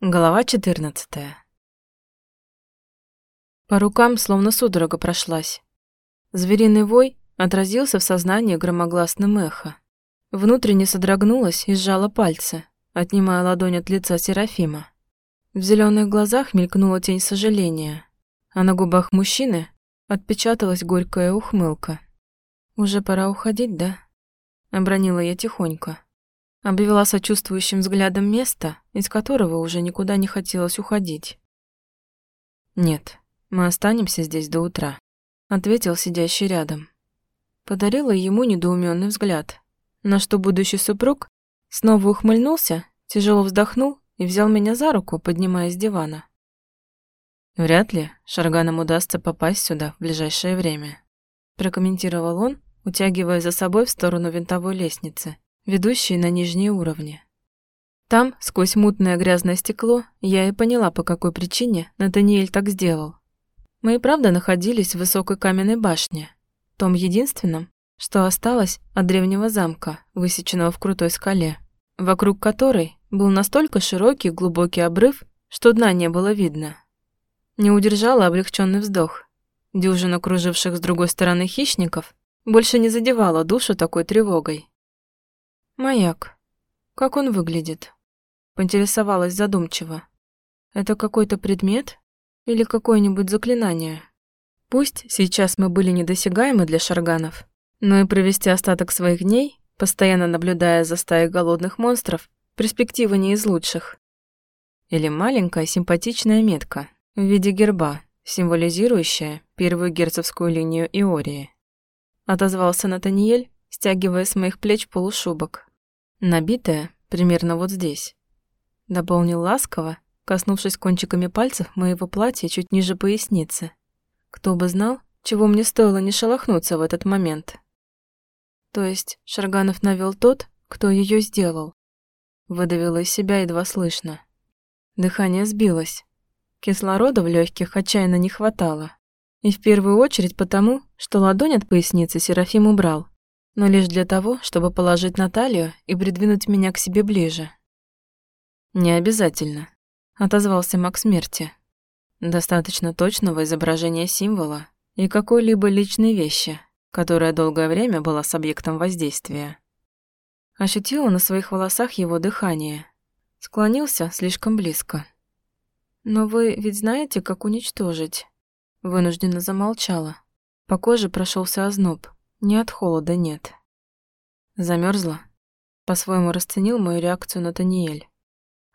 Глава 14. По рукам словно судорога прошлась. Звериный вой отразился в сознании громогласным эхо. Внутренне содрогнулась и сжала пальцы, отнимая ладонь от лица Серафима. В зеленых глазах мелькнула тень сожаления, а на губах мужчины отпечаталась горькая ухмылка. «Уже пора уходить, да?» — обронила я тихонько. Обвела сочувствующим взглядом место, из которого уже никуда не хотелось уходить. «Нет, мы останемся здесь до утра», — ответил сидящий рядом. Подарила ему недоуменный взгляд, на что будущий супруг снова ухмыльнулся, тяжело вздохнул и взял меня за руку, поднимая с дивана. «Вряд ли Шарганам удастся попасть сюда в ближайшее время», прокомментировал он, утягивая за собой в сторону винтовой лестницы, ведущие на нижние уровни. Там, сквозь мутное грязное стекло, я и поняла, по какой причине Натаниэль так сделал. Мы и правда находились в высокой каменной башне, том единственном, что осталось от древнего замка, высеченного в крутой скале, вокруг которой был настолько широкий глубокий обрыв, что дна не было видно. Не удержала облегченный вздох. Дюжина круживших с другой стороны хищников больше не задевала душу такой тревогой. «Маяк. Как он выглядит?» Поинтересовалась задумчиво. «Это какой-то предмет? Или какое-нибудь заклинание?» Пусть сейчас мы были недосягаемы для шарганов, но и провести остаток своих дней, постоянно наблюдая за стаей голодных монстров, перспектива не из лучших. Или маленькая симпатичная метка в виде герба, символизирующая первую герцогскую линию Иории. Отозвался Натаниэль, стягивая с моих плеч полушубок. Набитая примерно вот здесь. Дополнил ласково, коснувшись кончиками пальцев моего платья чуть ниже поясницы. Кто бы знал, чего мне стоило не шелохнуться в этот момент. То есть Шарганов навел тот, кто ее сделал. Выдавила из себя едва слышно. Дыхание сбилось. Кислорода в легких отчаянно не хватало. И в первую очередь потому, что ладонь от поясницы Серафим убрал, но лишь для того, чтобы положить на талию и придвинуть меня к себе ближе. «Не обязательно», — отозвался маг смерти. «Достаточно точного изображения символа и какой-либо личной вещи, которая долгое время была с объектом воздействия». Ощутила на своих волосах его дыхание. Склонился слишком близко. «Но вы ведь знаете, как уничтожить?» Вынужденно замолчала. По коже прошелся озноб. Не от холода нет. Замерзла. По-своему расценил мою реакцию на Таниэль.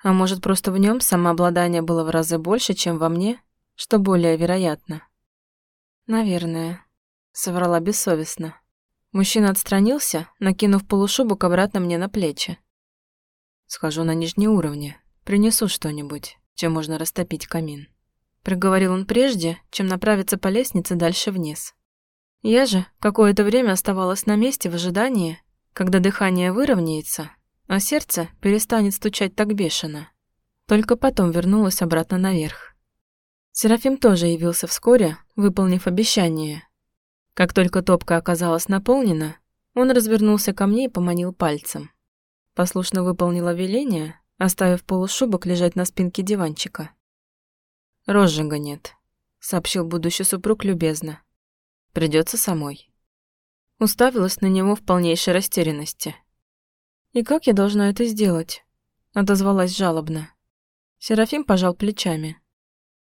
А может, просто в нем самообладание было в разы больше, чем во мне, что более вероятно. Наверное, соврала бессовестно. Мужчина отстранился, накинув полушубок обратно мне на плечи. Схожу на нижние уровни, принесу что-нибудь, чем можно растопить камин. Проговорил он прежде, чем направиться по лестнице дальше вниз. Я же какое-то время оставалась на месте в ожидании, когда дыхание выровняется, а сердце перестанет стучать так бешено. Только потом вернулась обратно наверх. Серафим тоже явился вскоре, выполнив обещание. Как только топка оказалась наполнена, он развернулся ко мне и поманил пальцем. Послушно выполнила веление, оставив полушубок лежать на спинке диванчика. «Розжига нет», — сообщил будущий супруг любезно. Придется самой. Уставилась на него в полнейшей растерянности. «И как я должна это сделать?» Отозвалась жалобно. Серафим пожал плечами.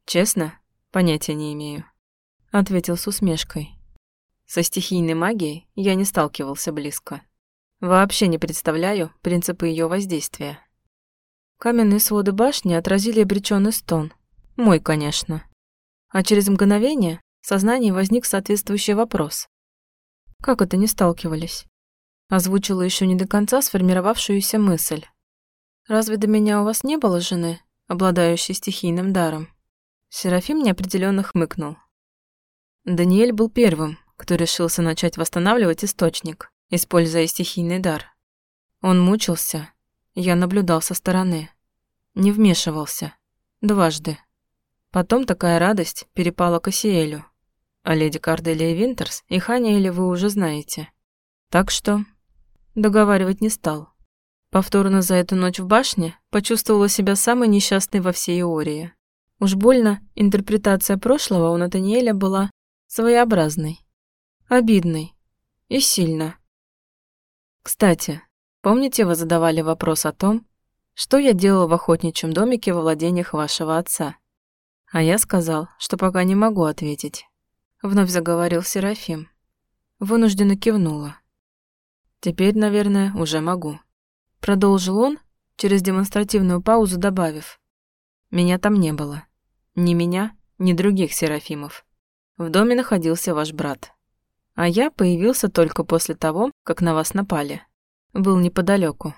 «Честно, понятия не имею», — ответил с усмешкой. «Со стихийной магией я не сталкивался близко. Вообще не представляю принципы ее воздействия». Каменные своды башни отразили обреченный стон. Мой, конечно. А через мгновение в сознании возник соответствующий вопрос. «Как это не сталкивались?» Озвучила еще не до конца сформировавшуюся мысль. «Разве до меня у вас не было жены, обладающей стихийным даром?» Серафим неопределенно хмыкнул. Даниэль был первым, кто решился начать восстанавливать источник, используя стихийный дар. Он мучился, я наблюдал со стороны. Не вмешивался. Дважды. Потом такая радость перепала Кассиэлю. А леди Карделия Винтерс и Ханиэля вы уже знаете. Так что договаривать не стал. Повторно за эту ночь в башне почувствовала себя самой несчастной во всей Иории. Уж больно интерпретация прошлого у Натаниэля была своеобразной, обидной и сильно. Кстати, помните, вы задавали вопрос о том, что я делал в охотничьем домике во владениях вашего отца? А я сказал, что пока не могу ответить. Вновь заговорил Серафим. Вынужденно кивнула. Теперь, наверное, уже могу. Продолжил он, через демонстративную паузу добавив. Меня там не было. Ни меня, ни других Серафимов. В доме находился ваш брат. А я появился только после того, как на вас напали. Был неподалеку.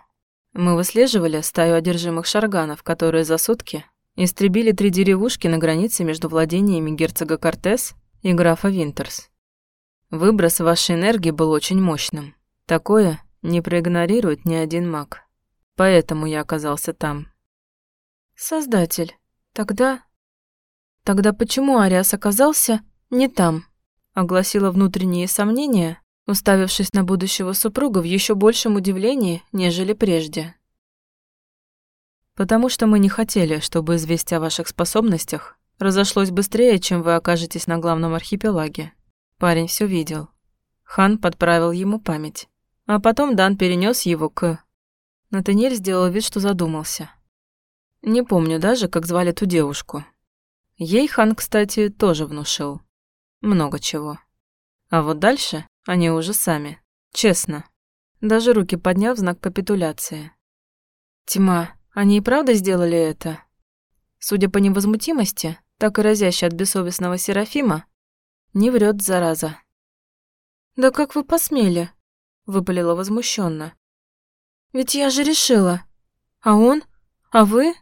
Мы выслеживали стаю одержимых шарганов, которые за сутки истребили три деревушки на границе между владениями герцога Кортес и графа Винтерс. Выброс вашей энергии был очень мощным. Такое не проигнорирует ни один маг. Поэтому я оказался там. Создатель. Тогда... Тогда почему Ариас оказался не там? Огласила внутренние сомнения, уставившись на будущего супруга в еще большем удивлении, нежели прежде. Потому что мы не хотели, чтобы известие о ваших способностях разошлось быстрее, чем вы окажетесь на главном архипелаге. Парень все видел. Хан подправил ему память. А потом Дан перенес его к... Натаниэль сделал вид, что задумался. Не помню даже, как звали ту девушку. Ей хан, кстати, тоже внушил. Много чего. А вот дальше они уже сами. Честно. Даже руки подняв в знак капитуляции. Тьма, они и правда сделали это? Судя по невозмутимости, так и разящей от бессовестного Серафима, не врет зараза. «Да как вы посмели?» выпалила возмущенно. Ведь я же решила. А он? А вы?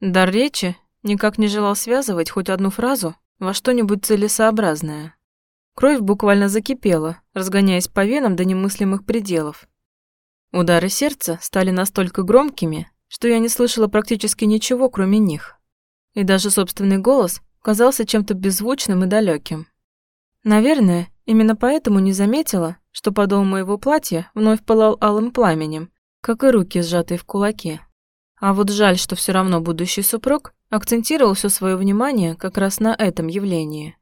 Дар речи никак не желал связывать хоть одну фразу во что-нибудь целесообразное. Кровь буквально закипела, разгоняясь по венам до немыслимых пределов. Удары сердца стали настолько громкими, что я не слышала практически ничего, кроме них. И даже собственный голос казался чем-то беззвучным и далеким. Наверное, именно поэтому не заметила, что подол моего платья вновь пылал алым пламенем, как и руки, сжатые в кулаки. А вот жаль, что все равно будущий супруг акцентировал все свое внимание как раз на этом явлении.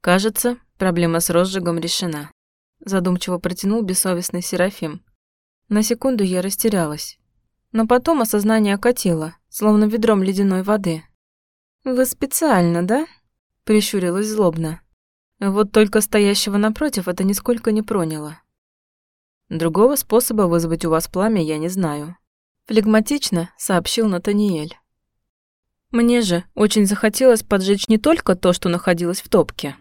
Кажется, проблема с розжигом решена. Задумчиво протянул бессовестный Серафим. На секунду я растерялась. Но потом осознание окатило, словно ведром ледяной воды. «Вы специально, да?» Прищурилась злобно. Вот только стоящего напротив это нисколько не проняло. Другого способа вызвать у вас пламя я не знаю. Флегматично сообщил Натаниэль. Мне же очень захотелось поджечь не только то, что находилось в топке,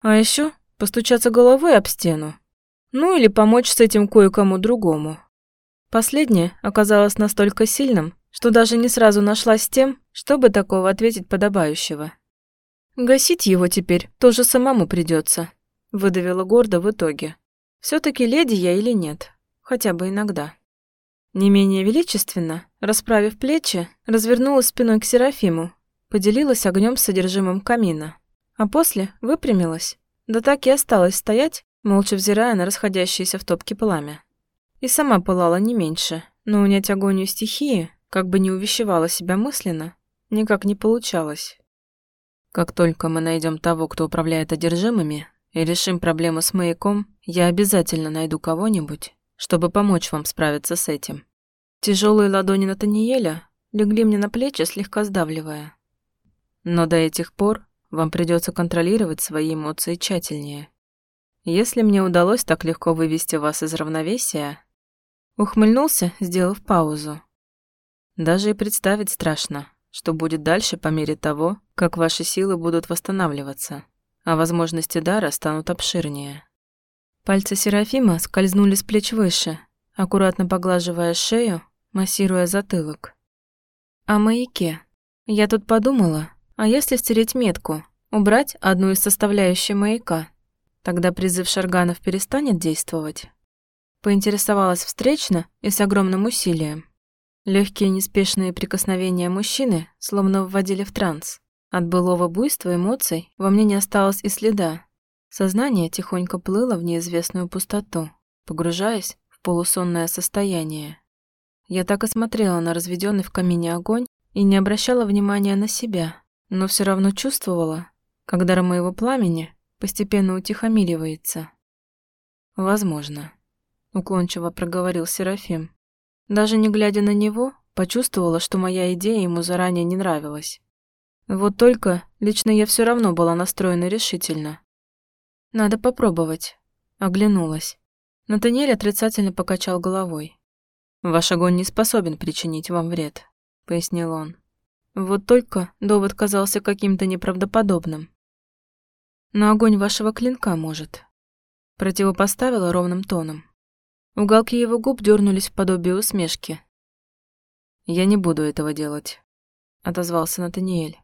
а еще постучаться головой об стену. Ну или помочь с этим кое-кому другому. Последнее оказалось настолько сильным, что даже не сразу нашлась тем, чтобы такого ответить подобающего. Гасить его теперь тоже самому придется, выдавила гордо в итоге. все таки леди я или нет, хотя бы иногда. Не менее величественно, расправив плечи, развернулась спиной к Серафиму, поделилась огнем с содержимым камина, а после выпрямилась, да так и осталась стоять, молча взирая на расходящееся в топке пламя. И сама пылала не меньше, но унять агонию стихии, как бы не увещевала себя мысленно, никак не получалось. Как только мы найдем того, кто управляет одержимыми, и решим проблему с маяком, я обязательно найду кого-нибудь, чтобы помочь вам справиться с этим. Тяжелые ладони Натаниэля легли мне на плечи, слегка сдавливая. Но до этих пор вам придется контролировать свои эмоции тщательнее. Если мне удалось так легко вывести вас из равновесия, ухмыльнулся, сделав паузу. Даже и представить страшно, что будет дальше по мере того, как ваши силы будут восстанавливаться, а возможности дара станут обширнее. Пальцы Серафима скользнули с плеч выше, аккуратно поглаживая шею, массируя затылок. О маяке. Я тут подумала, а если стереть метку, убрать одну из составляющих маяка, тогда призыв шарганов перестанет действовать? Поинтересовалась встречно и с огромным усилием. Легкие неспешные прикосновения мужчины словно вводили в транс. От былого буйства эмоций во мне не осталось и следа. Сознание тихонько плыло в неизвестную пустоту, погружаясь в полусонное состояние. Я так и смотрела на разведенный в камине огонь и не обращала внимания на себя, но все равно чувствовала, когда дар моего пламени постепенно утихомиривается. «Возможно», — уклончиво проговорил Серафим. Даже не глядя на него, почувствовала, что моя идея ему заранее не нравилась. Вот только лично я все равно была настроена решительно. «Надо попробовать», — оглянулась. Натаниэль отрицательно покачал головой. «Ваш огонь не способен причинить вам вред», — пояснил он. Вот только довод казался каким-то неправдоподобным. «Но огонь вашего клинка может», — противопоставила ровным тоном. Уголки его губ дернулись в подобие усмешки. «Я не буду этого делать», — отозвался Натаниэль.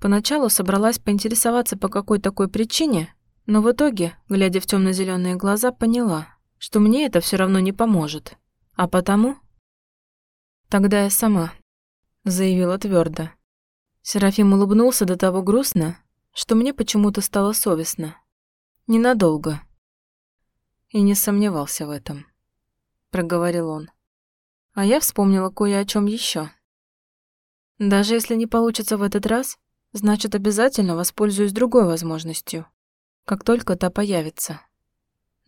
Поначалу собралась поинтересоваться, по какой такой причине, но в итоге, глядя в темно зеленые глаза, поняла, что мне это все равно не поможет. А потому... Тогда я сама, заявила твердо. Серафим улыбнулся до того грустно, что мне почему-то стало совестно. Ненадолго. И не сомневался в этом проговорил он. А я вспомнила кое о чем еще. Даже если не получится в этот раз, значит, обязательно воспользуюсь другой возможностью, как только та появится.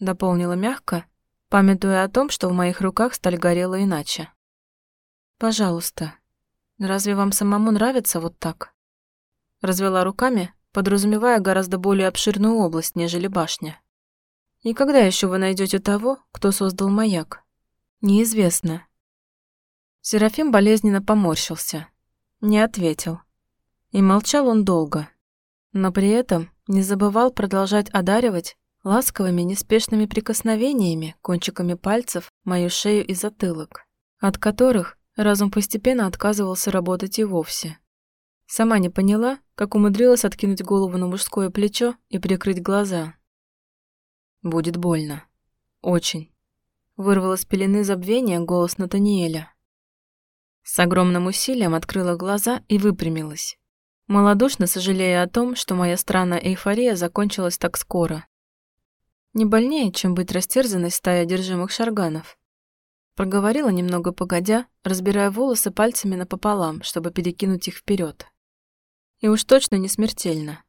Дополнила мягко, памятуя о том, что в моих руках сталь горела иначе. «Пожалуйста, разве вам самому нравится вот так?» Развела руками, подразумевая гораздо более обширную область, нежели башня. «И когда еще вы найдете того, кто создал маяк?» Неизвестно. Серафим болезненно поморщился. Не ответил. И молчал он долго. Но при этом не забывал продолжать одаривать ласковыми неспешными прикосновениями кончиками пальцев мою шею и затылок, от которых разум постепенно отказывался работать и вовсе. Сама не поняла, как умудрилась откинуть голову на мужское плечо и прикрыть глаза. Будет больно. Очень. Вырвал из пелены забвения голос Натаниэля. С огромным усилием открыла глаза и выпрямилась. Малодушно сожалея о том, что моя странная эйфория закончилась так скоро. Не больнее, чем быть растерзанной стаей одержимых шарганов. Проговорила немного погодя, разбирая волосы пальцами напополам, чтобы перекинуть их вперед. И уж точно не смертельно.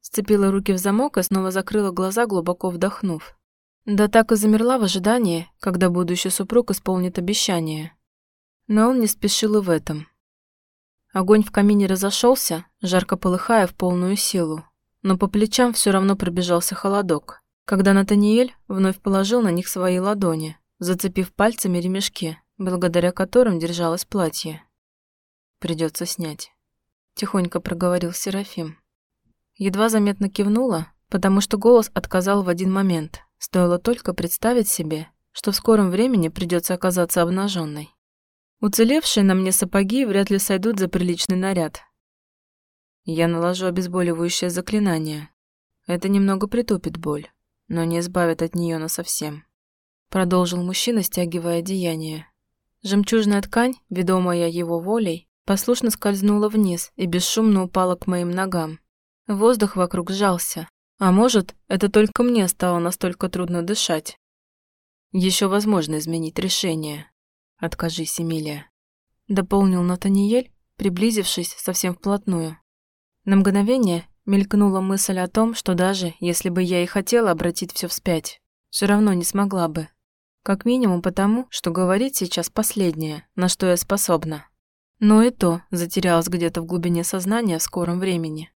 Сцепила руки в замок и снова закрыла глаза, глубоко вдохнув. Да так и замерла в ожидании, когда будущий супруг исполнит обещание. Но он не спешил и в этом. Огонь в камине разошелся, жарко полыхая в полную силу, но по плечам все равно пробежался холодок, когда Натаниэль вновь положил на них свои ладони, зацепив пальцами ремешки, благодаря которым держалось платье. Придется снять. Тихонько проговорил Серафим. Едва заметно кивнула, потому что голос отказал в один момент, Стоило только представить себе, что в скором времени придется оказаться обнаженной. Уцелевшие на мне сапоги вряд ли сойдут за приличный наряд. Я наложу обезболивающее заклинание. Это немного притупит боль, но не избавит от нее насовсем. Продолжил мужчина, стягивая одеяние. Жемчужная ткань, ведомая его волей, послушно скользнула вниз и бесшумно упала к моим ногам. Воздух вокруг сжался, а может, это только мне стало настолько трудно дышать. Еще возможно изменить решение. Откажись, Эмилия. Дополнил Натаниэль, приблизившись совсем вплотную. На мгновение мелькнула мысль о том, что даже если бы я и хотела обратить все вспять, все равно не смогла бы. Как минимум потому, что говорить сейчас последнее, на что я способна. Но и то затерялось где-то в глубине сознания в скором времени.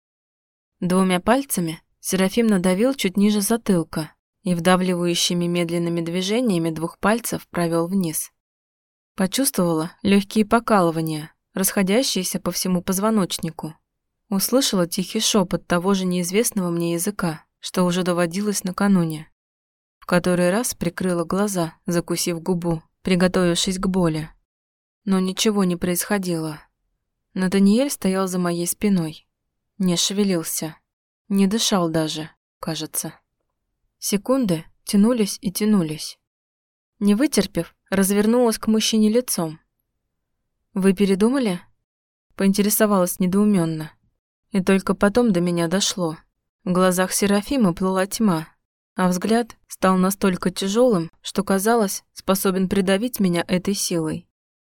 Двумя пальцами Серафим надавил чуть ниже затылка и вдавливающими медленными движениями двух пальцев провел вниз. Почувствовала легкие покалывания, расходящиеся по всему позвоночнику. Услышала тихий шепот того же неизвестного мне языка, что уже доводилось накануне. В который раз прикрыла глаза, закусив губу, приготовившись к боли. Но ничего не происходило. Натаниэль стоял за моей спиной. Не шевелился. Не дышал даже, кажется. Секунды тянулись и тянулись. Не вытерпев, развернулась к мужчине лицом. «Вы передумали?» Поинтересовалась недоуменно. И только потом до меня дошло. В глазах Серафима плыла тьма. а взгляд стал настолько тяжелым, что казалось, способен придавить меня этой силой.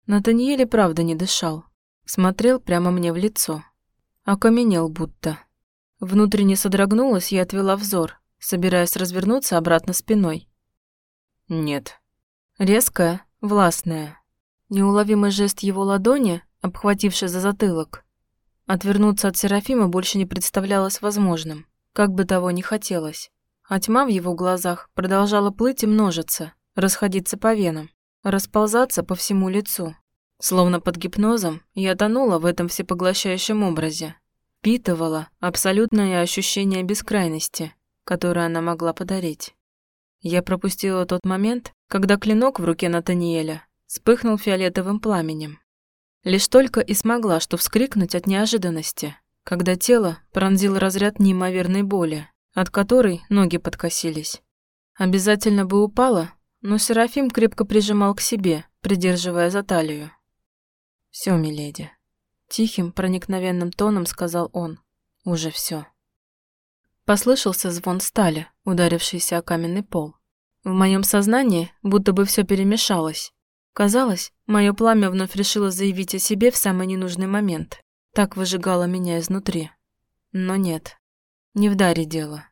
Натаниэль правда не дышал, смотрел прямо мне в лицо. Окаменел будто. Внутренне содрогнулась и отвела взор, собираясь развернуться обратно спиной. «Нет». Резкая, властная. Неуловимый жест его ладони, обхвативший за затылок. Отвернуться от Серафима больше не представлялось возможным, как бы того ни хотелось. А тьма в его глазах продолжала плыть и множиться, расходиться по венам, расползаться по всему лицу. Словно под гипнозом я тонула в этом всепоглощающем образе. Впитывала абсолютное ощущение бескрайности, которое она могла подарить. Я пропустила тот момент, когда клинок в руке Натаниэля вспыхнул фиолетовым пламенем. Лишь только и смогла, что вскрикнуть от неожиданности, когда тело пронзил разряд неимоверной боли, от которой ноги подкосились. Обязательно бы упала, но Серафим крепко прижимал к себе, придерживая за талию. «Всё, миледи», — тихим, проникновенным тоном сказал он. «Уже всё». Послышался звон стали, ударившийся о каменный пол. В моем сознании будто бы всё перемешалось. Казалось, мое пламя вновь решило заявить о себе в самый ненужный момент. Так выжигало меня изнутри. Но нет, не в даре дело.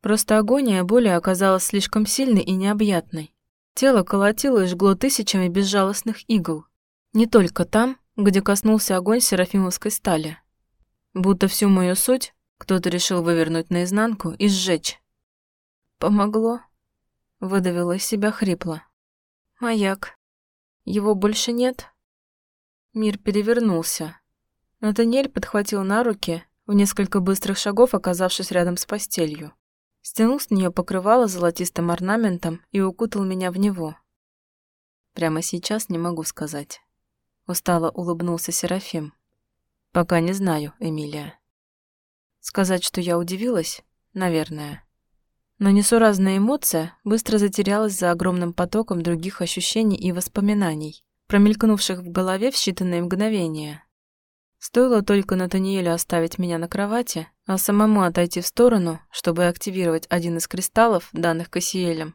Просто агония боли оказалась слишком сильной и необъятной. Тело колотило и жгло тысячами безжалостных игл. Не только там, где коснулся огонь серафимовской стали. Будто всю мою суть кто-то решил вывернуть наизнанку и сжечь. «Помогло?» — выдавила из себя хрипло. «Маяк. Его больше нет?» Мир перевернулся. Натаниэль подхватил на руки в несколько быстрых шагов оказавшись рядом с постелью. Стянул с нее покрывало золотистым орнаментом и укутал меня в него. Прямо сейчас не могу сказать. Устало улыбнулся Серафим. Пока не знаю, Эмилия. Сказать, что я удивилась, наверное. Но несуразная эмоция быстро затерялась за огромным потоком других ощущений и воспоминаний, промелькнувших в голове в считанные мгновения. Стоило только Натаниэлю оставить меня на кровати, а самому отойти в сторону, чтобы активировать один из кристаллов, данных Кассиэлем.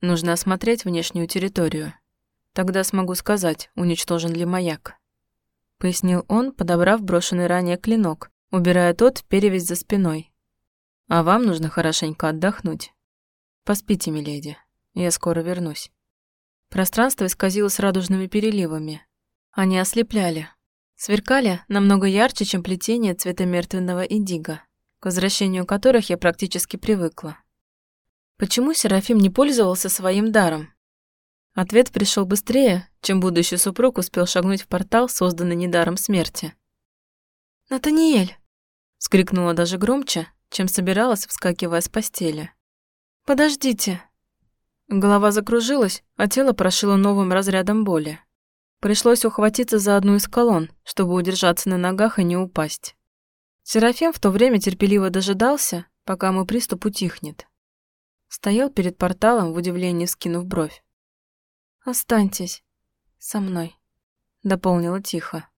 Нужно осмотреть внешнюю территорию. Тогда смогу сказать, уничтожен ли маяк. Пояснил он, подобрав брошенный ранее клинок, убирая тот в перевязь за спиной. А вам нужно хорошенько отдохнуть. Поспите, миледи, я скоро вернусь. Пространство исказилось радужными переливами. Они ослепляли, Сверкали намного ярче, чем плетение цвета мертвенного индиго, к возвращению которых я практически привыкла. Почему Серафим не пользовался своим даром? Ответ пришел быстрее, чем будущий супруг успел шагнуть в портал, созданный недаром смерти. «Натаниэль!» — скрикнула даже громче, чем собиралась, вскакивая с постели. «Подождите!» Голова закружилась, а тело прошило новым разрядом боли. Пришлось ухватиться за одну из колонн, чтобы удержаться на ногах и не упасть. Серафим в то время терпеливо дожидался, пока мой приступ утихнет. Стоял перед порталом в удивлении, скинув бровь. «Останьтесь со мной», — дополнила тихо.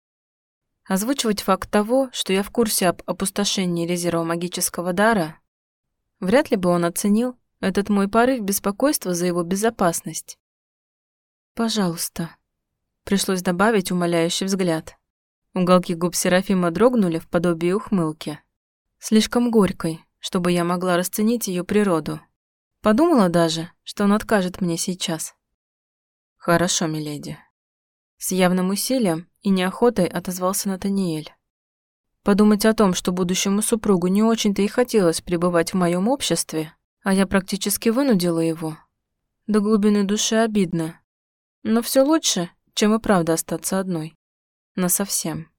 Озвучивать факт того, что я в курсе об опустошении резерва магического дара, вряд ли бы он оценил этот мой порыв беспокойства за его безопасность. «Пожалуйста», Пришлось добавить умоляющий взгляд. Уголки губ Серафима дрогнули в подобии ухмылки. Слишком горькой, чтобы я могла расценить ее природу. Подумала даже, что он откажет мне сейчас. «Хорошо, миледи». С явным усилием и неохотой отозвался Натаниэль. Подумать о том, что будущему супругу не очень-то и хотелось пребывать в моем обществе, а я практически вынудила его. До глубины души обидно. Но все лучше, чем и правда остаться одной. Насовсем.